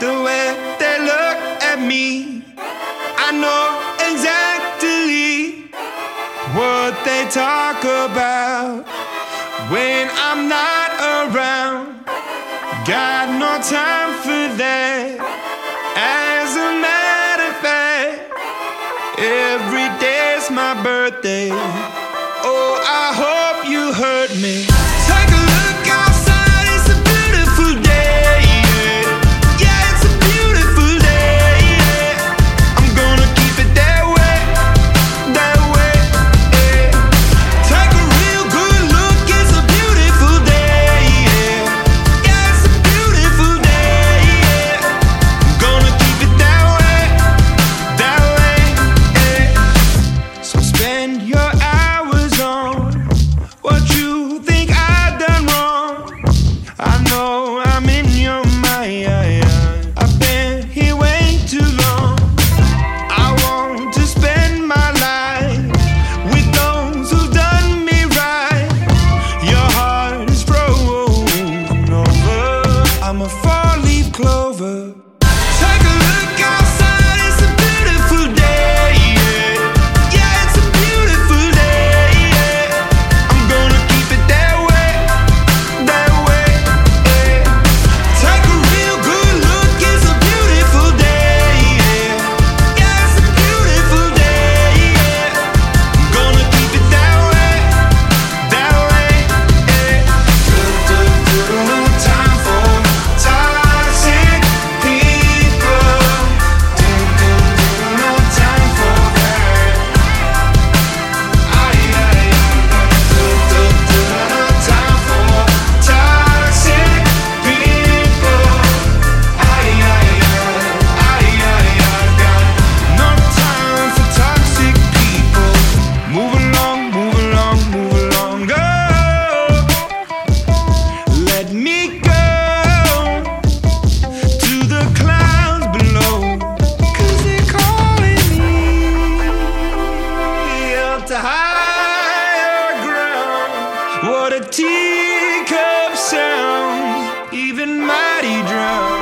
the way they look at me. I know exactly what they talk about when I'm not around. Got no time for that. As a matter of fact, every day's my birthday. Oh, I hope you heard me. Spend your hours on what you think I've done wrong. I know I'm in your mind. teacup sound, even mighty drums.